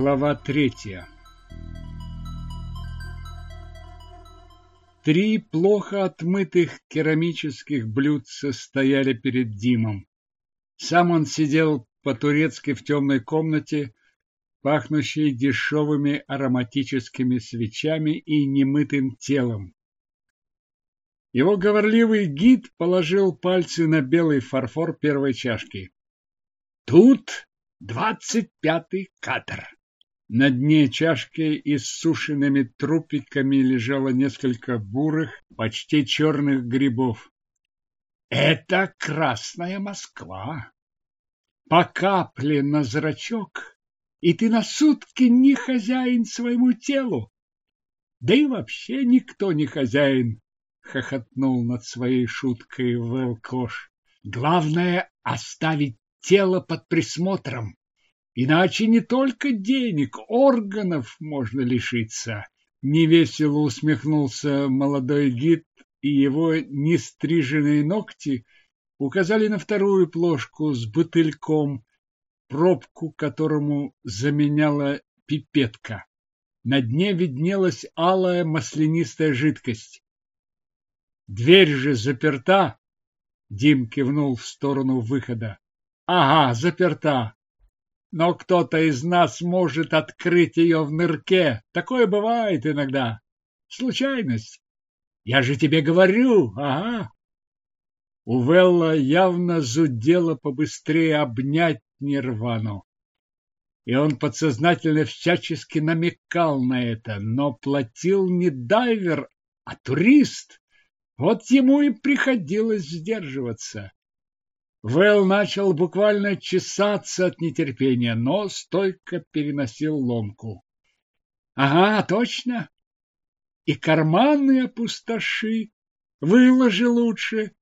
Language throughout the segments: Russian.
Глава третья Три плохо отмытых керамических блюдца стояли перед Димом. Сам он сидел по-турецки в темной комнате, пахнущей дешевыми ароматическими свечами и немытым телом. Его говорливый гид положил пальцы на белый фарфор первой чашки. Тут двадцать пятый кадр. На дне чашки иссушенными трупиками лежало несколько бурых, почти черных грибов. Это Красная Москва. По капле на зрачок, и ты на сутки не хозяин своему телу. Да и вообще никто не хозяин хохотнул над своей шуткой Велкош. Главное оставить тело под присмотром. Иначе не только денег, органов можно лишиться. Невесело усмехнулся молодой гид, и его нестриженные ногти указали на вторую плошку с бутыльком, пробку которому заменяла пипетка. На дне виднелась алая маслянистая жидкость. Дверь же заперта. Дим кивнул в сторону выхода. Ага, заперта. Но кто-то из нас может открыть ее в нырке. Такое бывает иногда. Случайность. Я же тебе говорю, ага. У Велла явно зудело побыстрее обнять Нирвану. И он подсознательно всячески намекал на это, но платил не дайвер, а турист. Вот ему и приходилось сдерживаться. Вэл начал буквально чесаться от нетерпения, но стойко переносил ломку. Ага, точно. И карманы опустоши, выложи лучше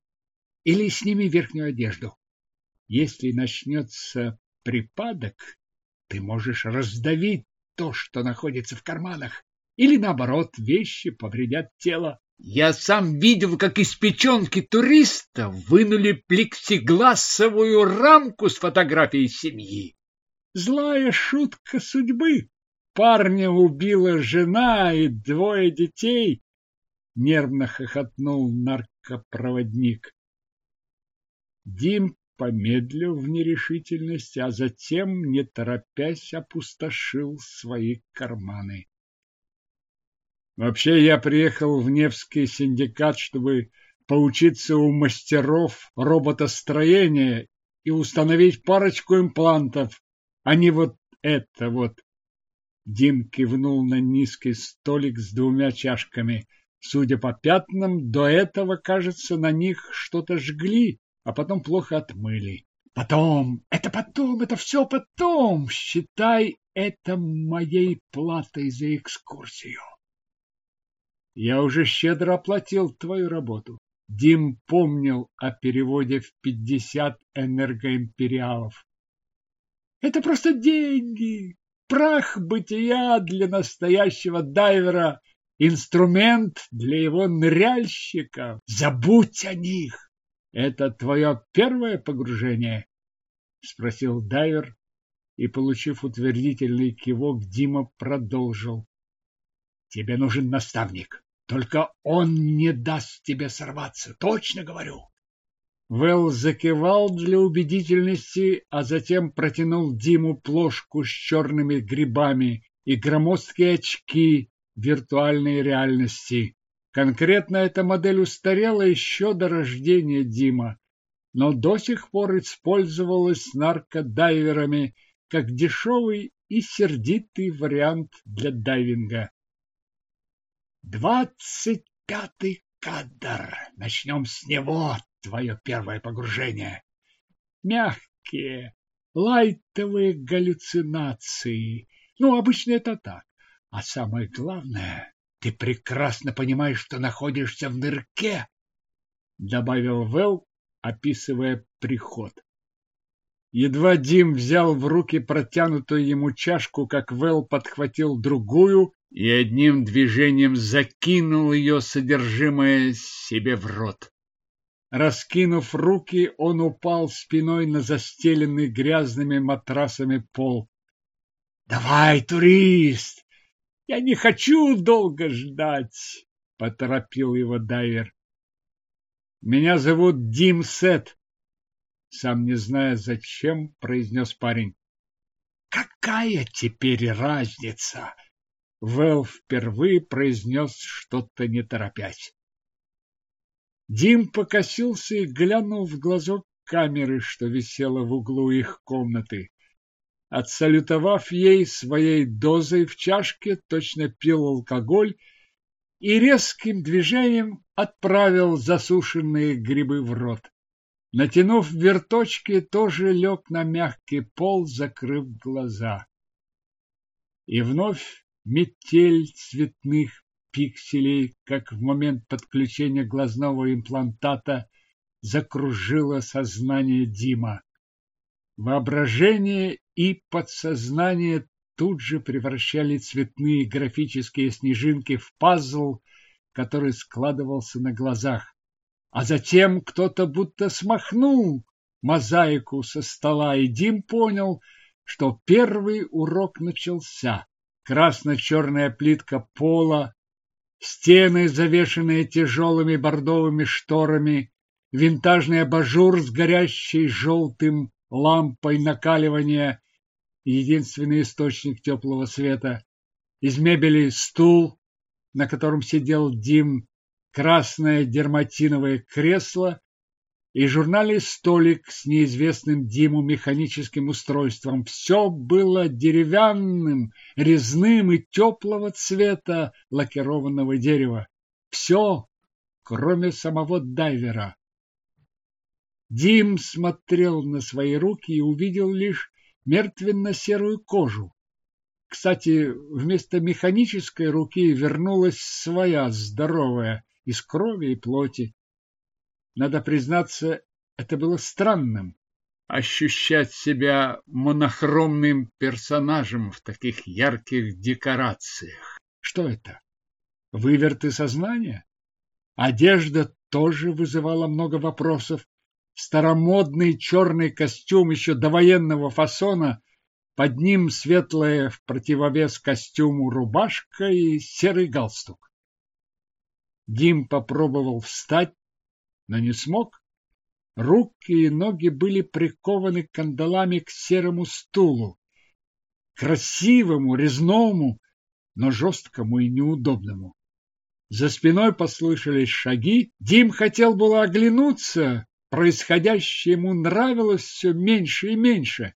или сними верхнюю одежду. Если начнется припадок, ты можешь раздавить то, что находится в карманах, или наоборот, вещи повредят тело. Я сам видел, как из печенки туриста вынули плексигласовую рамку с фотографией семьи. Злая шутка судьбы. Парня убила жена и двое детей. Нервно хохотнул наркопроводник. Дим помедлил в нерешительности, а затем, не торопясь, опустошил свои карманы. Вообще я приехал в Невский синдикат, чтобы поучиться у мастеров роботостроения и установить парочку имплантов, а не вот это вот. Дим кивнул на низкий столик с двумя чашками. Судя по пятнам, до этого, кажется, на них что-то жгли, а потом плохо отмыли. Потом, это потом, это все потом. Считай это моей платой за экскурсию. Я уже щедро оплатил твою работу. Дим помнил о переводе в пятьдесят энергоимпериалов. Это просто деньги, прах бытия для настоящего дайвера, инструмент для его ныряльщика. Забудь о них. Это твое первое погружение? Спросил дайвер и, получив утвердительный кивок, Дима продолжил. Тебе нужен наставник. Только он не даст тебе сорваться, точно говорю. Вэл закивал для убедительности, а затем протянул Диму плошку с черными грибами и громоздкие очки виртуальной реальности. Конкретно эта модель устарела еще до рождения Дима, но до сих пор использовалась наркодайверами как дешевый и сердитый вариант для дайвинга. Двадцать пятый кадр. Начнем с него, твое первое погружение. Мягкие, лайтовые галлюцинации. Ну, обычно это так. А самое главное, ты прекрасно понимаешь, что находишься в нырке, добавил Вэл, описывая приход. Едва Дим взял в руки протянутую ему чашку, как Вэл подхватил другую и одним движением закинул ее содержимое себе в рот. Раскинув руки, он упал спиной на застеленный грязными матрасами пол. Давай, турист! Я не хочу долго ждать, поторопил его дайвер. Меня зовут Дим Сет. Сам не зная зачем, произнес парень. Какая теперь разница? Вэл впервые произнес что-то не торопясь. Дим покосился и глянул в глазок камеры, что висела в углу их комнаты. Отсалютовав ей своей дозой в чашке, точно пил алкоголь и резким движением отправил засушенные грибы в рот. Натянув верточки, тоже лег на мягкий пол, закрыв глаза. И вновь метель цветных пикселей, как в момент подключения глазного имплантата, закружила сознание Дима. Воображение и подсознание тут же превращали цветные графические снежинки в пазл, который складывался на глазах. А затем кто-то будто смахнул мозаику со стола, и Дим понял, что первый урок начался. Красно-черная плитка пола, стены, завешенные тяжелыми бордовыми шторами, винтажный абажур с горящей желтым лампой накаливания, единственный источник теплого света. Из мебели стул, на котором сидел Дим, красное дерматиновое кресло и журнальный столик с неизвестным Диму механическим устройством. Все было деревянным, резным и теплого цвета лакированного дерева. Все, кроме самого дайвера. Дим смотрел на свои руки и увидел лишь мертвенно-серую кожу. Кстати, вместо механической руки вернулась своя здоровая, из крови и плоти. Надо признаться, это было странным ощущать себя монохромным персонажем в таких ярких декорациях. Что это? Выверты сознания? Одежда тоже вызывала много вопросов старомодный черный костюм еще довоенного фасона, под ним светлая в противовес костюму рубашка и серый галстук. Дим попробовал встать, но не смог. Руки и ноги были прикованы кандалами к серому стулу, красивому, резному, но жесткому и неудобному. За спиной послышались шаги. Дим хотел было оглянуться, Происходящее ему нравилось все меньше и меньше,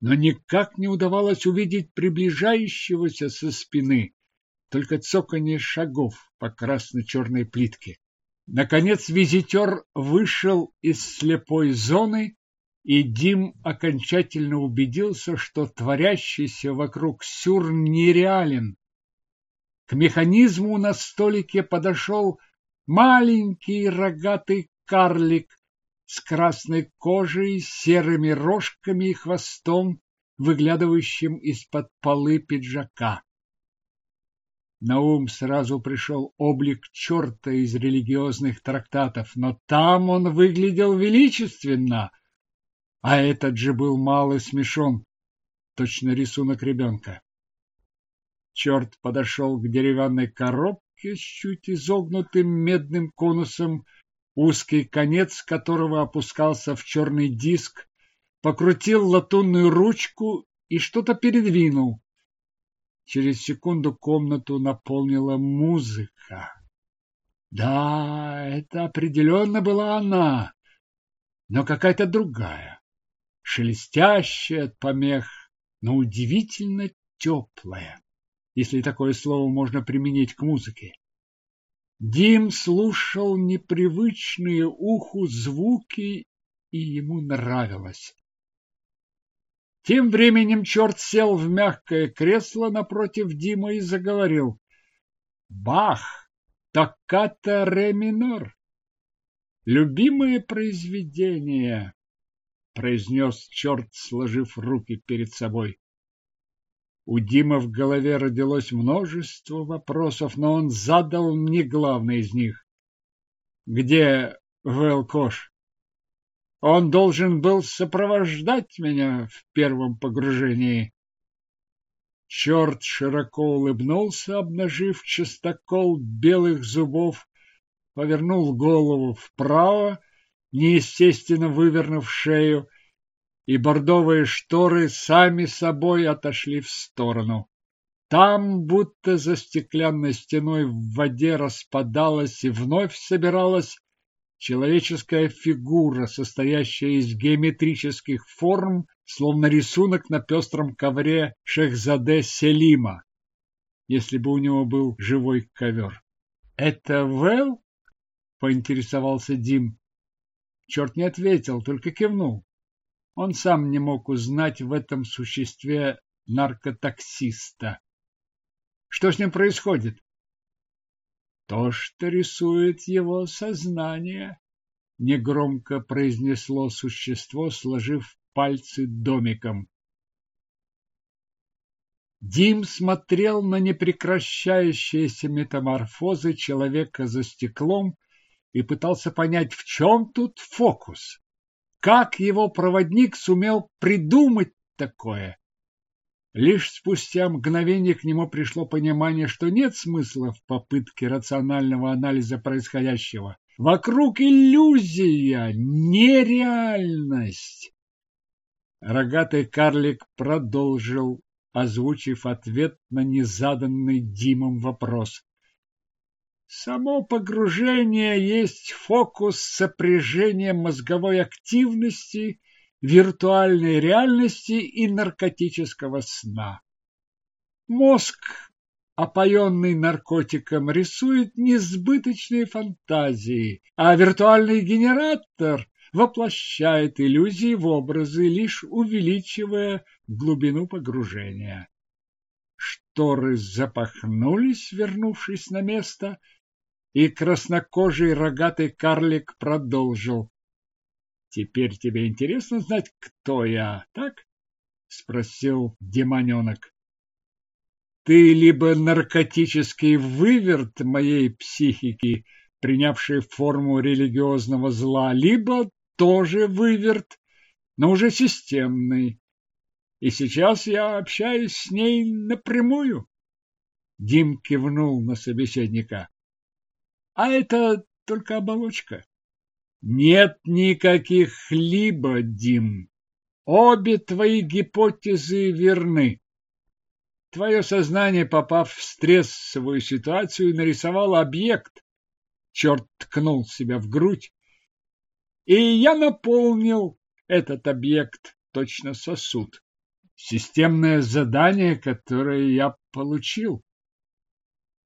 но никак не удавалось увидеть приближающегося со спины, только цоканье шагов по красно-черной плитке. Наконец визитер вышел из слепой зоны, и Дим окончательно убедился, что творящийся вокруг сюр нереален. К механизму на столике подошел маленький рогатый карлик с красной кожей, серыми рожками и хвостом, выглядывающим из-под полы пиджака. На ум сразу пришел облик черта из религиозных трактатов, но там он выглядел величественно, а этот же был мало смешон, точно рисунок ребенка. Черт подошел к деревянной коробке с чуть изогнутым медным конусом, узкий конец которого опускался в черный диск, покрутил латунную ручку и что-то передвинул. Через секунду комнату наполнила музыка. Да, это определенно была она, но какая-то другая, шелестящая от помех, но удивительно теплая, если такое слово можно применить к музыке. Дим слушал непривычные уху звуки, и ему нравилось. Тем временем черт сел в мягкое кресло напротив Дима и заговорил. Бах! Токката ре минор. Любимое произведение, произнес черт, сложив руки перед собой. У Димы в голове родилось множество вопросов, но он задал мне главный из них. Где Велкош? Он должен был сопровождать меня в первом погружении. Черт широко улыбнулся, обнажив чистокол белых зубов, повернул голову вправо, неестественно вывернув шею, и бордовые шторы сами собой отошли в сторону. Там, будто за стеклянной стеной в воде распадалась и вновь собиралась человеческая фигура, состоящая из геометрических форм, словно рисунок на пестром ковре Шехзаде Селима, если бы у него был живой ковер. — Это Вэл? — поинтересовался Дим. Черт не ответил, только кивнул. Он сам не мог узнать в этом существе наркотаксиста. Что с ним происходит? То, что рисует его сознание, негромко произнесло существо, сложив пальцы домиком. Дим смотрел на непрекращающиеся метаморфозы человека за стеклом и пытался понять, в чем тут фокус. Как его проводник сумел придумать такое? Лишь спустя мгновение к нему пришло понимание, что нет смысла в попытке рационального анализа происходящего. Вокруг иллюзия, нереальность. Рогатый карлик продолжил, озвучив ответ на незаданный Димом вопрос. Само погружение есть фокус сопряжения мозговой активности виртуальной реальности и наркотического сна. Мозг, опоенный наркотиком, рисует несбыточные фантазии, а виртуальный генератор воплощает иллюзии в образы, лишь увеличивая глубину погружения. Шторы запахнулись, вернувшись на место, и краснокожий рогатый карлик продолжил. Теперь тебе интересно знать, кто я, так? Спросил демоненок. Ты либо наркотический выверт моей психики, принявший форму религиозного зла, либо тоже выверт, но уже системный. И сейчас я общаюсь с ней напрямую. Дим кивнул на собеседника. А это только оболочка. Нет никаких либо, Дим. Обе твои гипотезы верны. Твое сознание, попав в стрессовую ситуацию, нарисовало объект. Черт ткнул себя в грудь. И я наполнил этот объект, точно сосуд. Системное задание, которое я получил.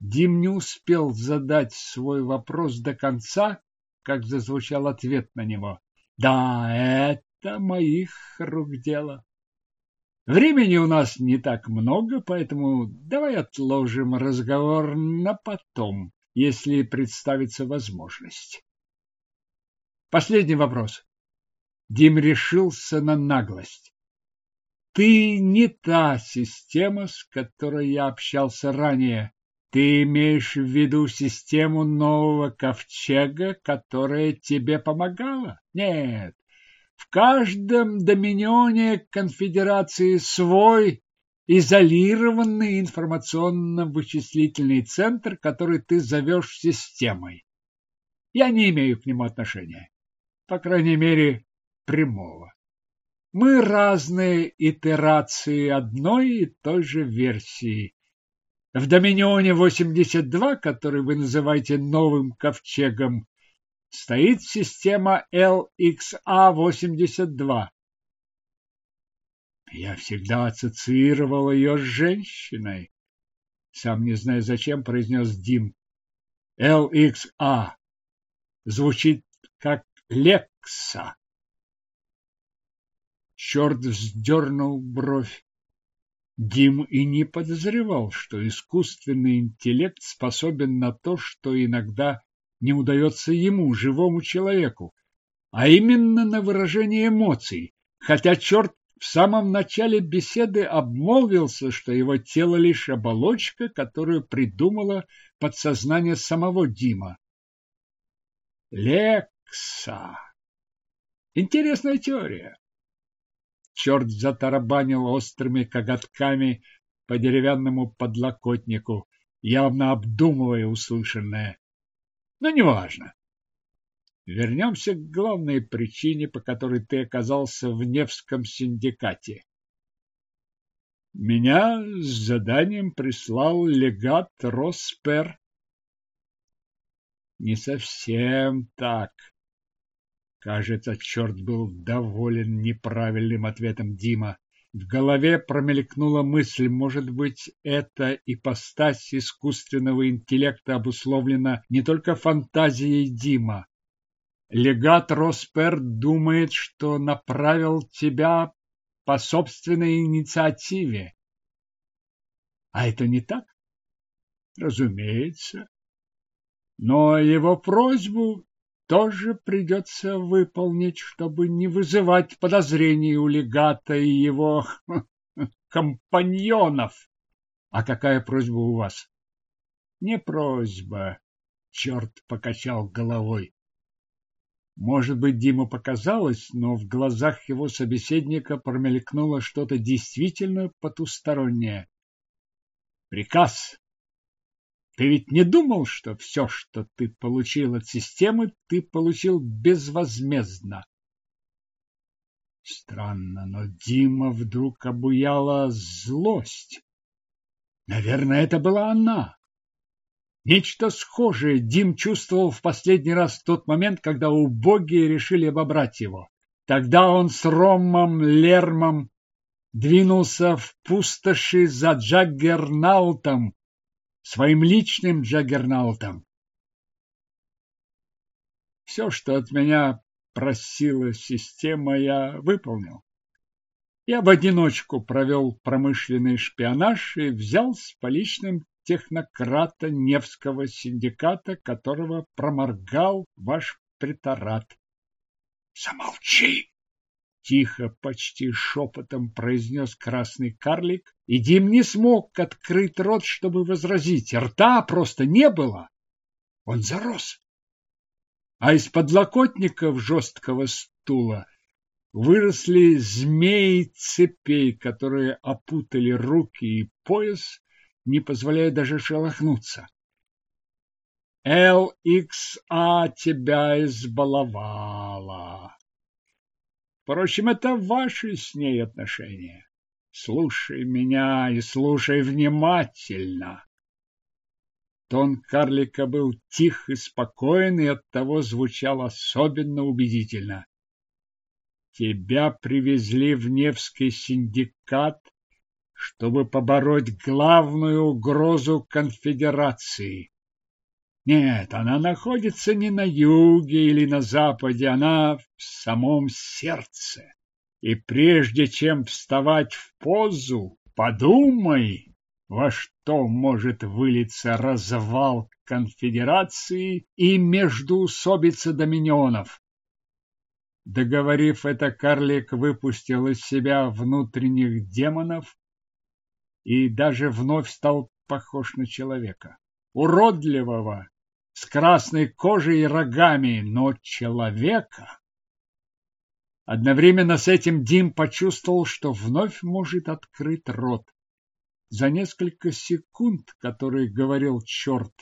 Дим не успел задать свой вопрос до конца, как зазвучал ответ на него. Да, это моих рук дело. Времени у нас не так много, поэтому давай отложим разговор на потом, если представится возможность. Последний вопрос. Дим решился на наглость. Ты не та система, с которой я общался ранее. Ты имеешь в виду систему нового ковчега, которая тебе помогала? Нет. В каждом доминионе конфедерации свой изолированный информационно-вычислительный центр, который ты зовешь системой. Я не имею к нему отношения. По крайней мере, прямого. Мы разные итерации одной и той же версии. В Доминионе 82, который вы называете новым ковчегом, стоит система LXA-82. Я всегда ассоциировал ее с женщиной. Сам не знаю зачем, произнес Дим. LXA звучит как Лекса. Черт вздернул бровь. Дим и не подозревал, что искусственный интеллект способен на то, что иногда не удается ему, живому человеку, а именно на выражение эмоций, хотя черт в самом начале беседы обмолвился, что его тело лишь оболочка, которую придумало подсознание самого Дима. Лекса. Интересная теория. Черт затарабанил острыми коготками по деревянному подлокотнику, явно обдумывая услышанное. Но неважно. Вернемся к главной причине, по которой ты оказался в Невском синдикате. Меня с заданием прислал легат Роспер. Не совсем так. Кажется, черт был доволен неправильным ответом Дима. В голове промелькнула мысль, может быть, эта ипостась искусственного интеллекта обусловлена не только фантазией Дима. Легат Роспер думает, что направил тебя по собственной инициативе. А это не так? Разумеется. Но его просьбу тоже придется выполнить, чтобы не вызывать подозрений у легата и его компаньонов. А какая просьба у вас? Не просьба. Черт покачал головой. Может быть, Диму показалось, но в глазах его собеседника промелькнуло что-то действительно потустороннее. Приказ. Ты ведь не думал, что все, что ты получил от системы, ты получил безвозмездно? Странно, но Дима вдруг обуяла злость. Наверное, это была она. Нечто схожее Дим чувствовал в последний раз в тот момент, когда убогие решили обобрать его. Тогда он с Ромом Лермом двинулся в пустоши за Джаггернаутом, своим личным Джаггернаутом. Все, что от меня просила система, я выполнил. Я в одиночку провел промышленный шпионаж и взял с поличным технократа Невского синдиката, которого проморгал ваш преторат. Замолчи! Тихо, почти шепотом произнес красный карлик, и Дим не смог открыть рот, чтобы возразить. Рта просто не было. Он зарос. А из подлокотников жесткого стула выросли змеи цепей, которые опутали руки и пояс, не позволяя даже шелохнуться. LXA тебя избаловала. Впрочем, это ваши с ней отношения. Слушай меня и слушай внимательно. Тон карлика был тих и спокоен, и оттого звучал особенно убедительно. Тебя привезли в Невский синдикат чтобы побороть главную угрозу конфедерации. Нет, она находится не на юге или на западе, она в самом сердце. И прежде чем вставать в позу, подумай, во что может вылиться развал конфедерации и междуусобица доминионов. Договорив это, карлик выпустил из себя внутренних демонов и даже вновь стал похож на человека. Уродливого, с красной кожей и рогами, но человека. Одновременно с этим Дим почувствовал, что вновь может открыть рот. За несколько секунд, которые говорил черт,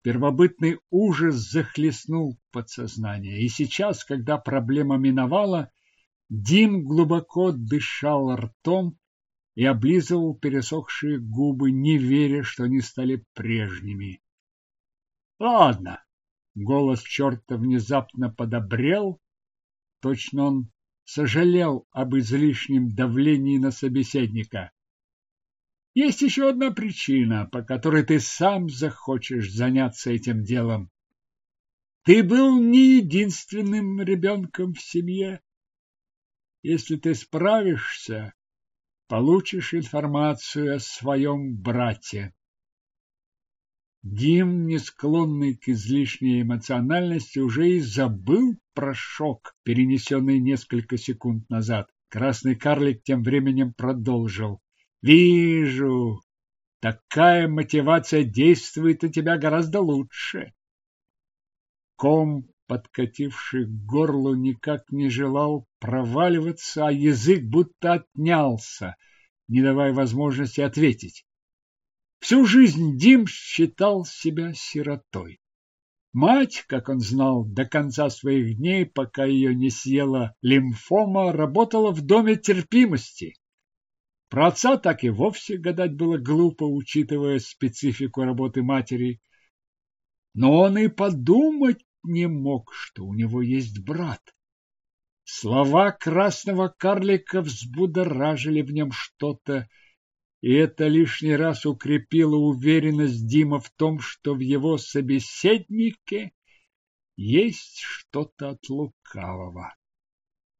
первобытный ужас захлестнул подсознание. И сейчас, когда проблема миновала, Дим глубоко дышал ртом, и облизывал пересохшие губы, не веря, что они стали прежними. Ладно. Голос черта внезапно подобрел. Точно он сожалел об излишнем давлении на собеседника. Есть еще одна причина, по которой ты сам захочешь заняться этим делом. Ты был не единственным ребенком в семье. Если ты справишься, получишь информацию о своем брате. Дим, не склонный к излишней эмоциональности, уже и забыл про шок, перенесенный несколько секунд назад. Красный карлик тем временем продолжил. «Вижу, такая мотивация действует у тебя гораздо лучше». Ком подкативший к горлу, никак не желал проваливаться, а язык будто отнялся. не давая возможности ответить. Всю жизнь Дим считал себя сиротой. Мать, как он знал, до конца своих дней, пока ее не съела лимфома, работала в доме терпимости. Про отца так и вовсе гадать было глупо, учитывая специфику работы матери. Но он и подумать не мог, что у него есть брат. Слова красного карлика взбудоражили в нем что-то, и это лишний раз укрепило уверенность Дима в том, что в его собеседнике есть что-то от лукавого.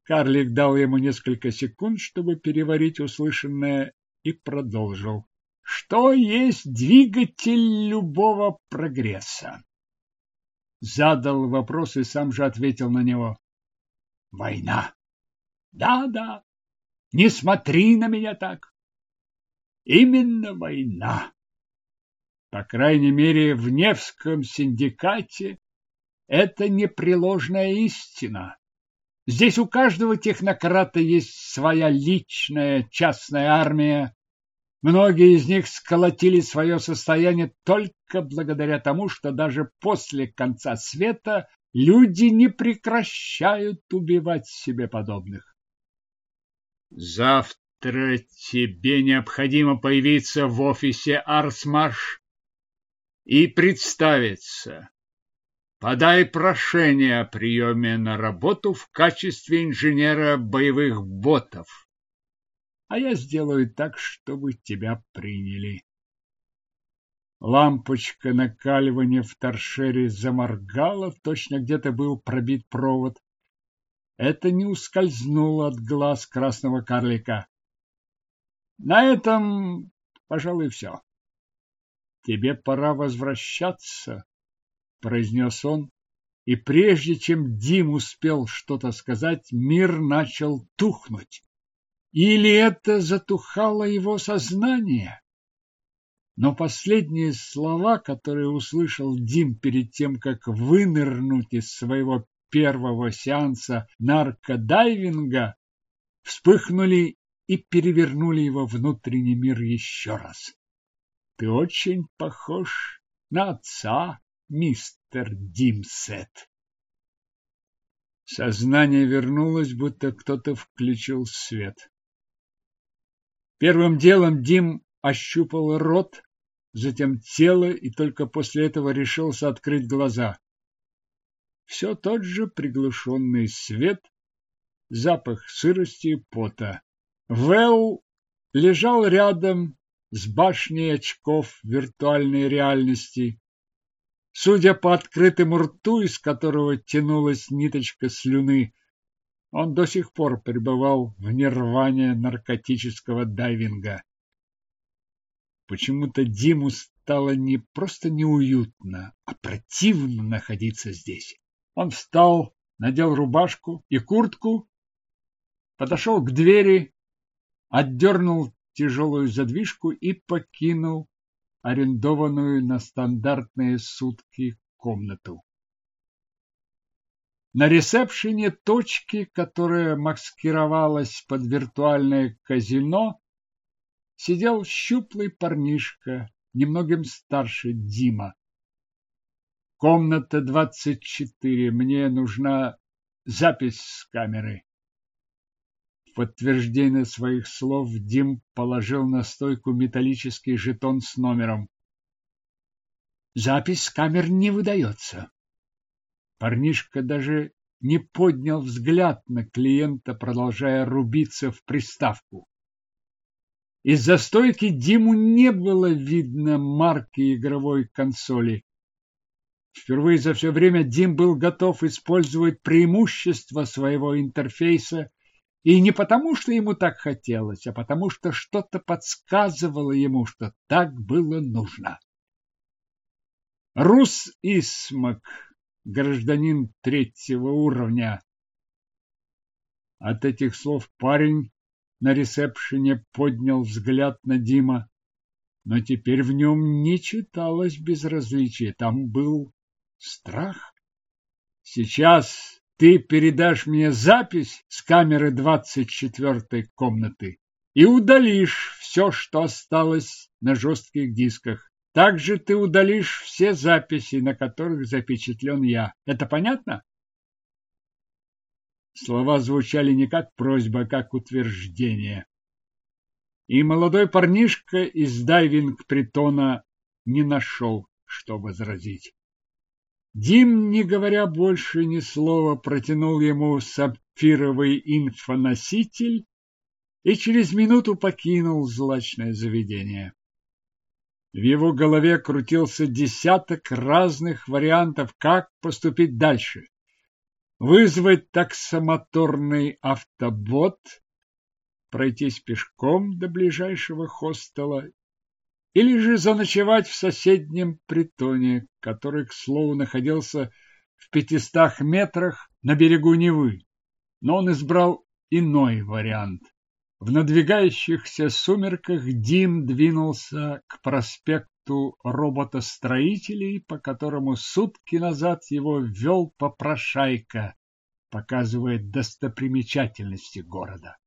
Карлик дал ему несколько секунд, чтобы переварить услышанное, и продолжил. Что есть двигатель любого прогресса? Задал вопрос и сам же ответил на него. Война. Да-да. Не смотри на меня так. Именно война. По крайней мере, в Невском синдикате это непреложная истина. Здесь у каждого технократа есть своя личная частная армия. Многие из них сколотили свое состояние только благодаря тому, что даже после конца света люди не прекращают убивать себе подобных. Завтра Завтра тебе необходимо появиться в офисе Арсмарш и представиться. Подай прошение о приеме на работу в качестве инженера боевых ботов. А я сделаю так, чтобы тебя приняли. Лампочка накаливания в торшере заморгала, точно где-то был пробит провод. Это не ускользнуло от глаз красного карлика. На этом, пожалуй, все. Тебе пора возвращаться, произнес он, и прежде чем Дим успел что-то сказать, мир начал тухнуть. Или это затухало его сознание? Но последние слова, которые услышал Дим перед тем, как вынырнуть из своего первого сеанса наркодайвинга, вспыхнули и перевернули его внутренний мир еще раз. Ты очень похож на отца, мистер Димсет. Сознание вернулось, будто кто-то включил свет. Первым делом Дим ощупал рот, затем тело и только после этого решился открыть глаза. Все тот же приглушенный свет, запах сырости и пота. Вэл лежал рядом с башней очков виртуальной реальности. Судя по открытому рту, из которого тянулась ниточка слюны, он до сих пор пребывал в нирване наркотического дайвинга. Почему-то Диму стало не просто неуютно, а противно находиться здесь. Он встал, надел рубашку и куртку, подошел к двери отдернул тяжелую задвижку и покинул арендованную на стандартные сутки комнату. На ресепшене точки, которая маскировалась под виртуальное казино, сидел щуплый парнишка, немногим старше Дима. Комната двадцать четыре. Мне нужна запись с камеры подтверждение своих слов Дим положил на стойку металлический жетон с номером. Запись с камер не выдается. Парнишка даже не поднял взгляд на клиента, продолжая рубиться в приставку. Из-за стойки Диму не было видно марки игровой консоли. Впервые за все время Дим был готов использовать преимущества своего интерфейса и не потому, что ему так хотелось, а потому, что что-то подсказывало ему, что так было нужно. Рус Исмак, гражданин третьего уровня. От этих слов парень на ресепшене поднял взгляд на Дима, но теперь в нем не читалось безразличие, там был страх. Сейчас ты передашь мне запись с камеры двадцать четвертой комнаты. и удалишь все, что осталось на жестких дисках. Также ты удалишь все записи, на которых запечатлен я. Это понятно? Слова звучали не как просьба, а как утверждение. И молодой парнишка из дайвинг-притона не нашел, что возразить. Дим, не говоря больше ни слова, протянул ему сапфировый инфоноситель и через минуту покинул злачное заведение. В его голове крутился десяток разных вариантов, как поступить дальше. Вызвать таксомоторный автобот, пройтись пешком до ближайшего хостела или же заночевать в соседнем притоне, который, к слову, находился в пятистах метрах на берегу Невы. Но он избрал иной вариант. В надвигающихся сумерках Дим двинулся к проспекту роботостроителей, по которому сутки назад его вел попрошайка, показывая достопримечательности города.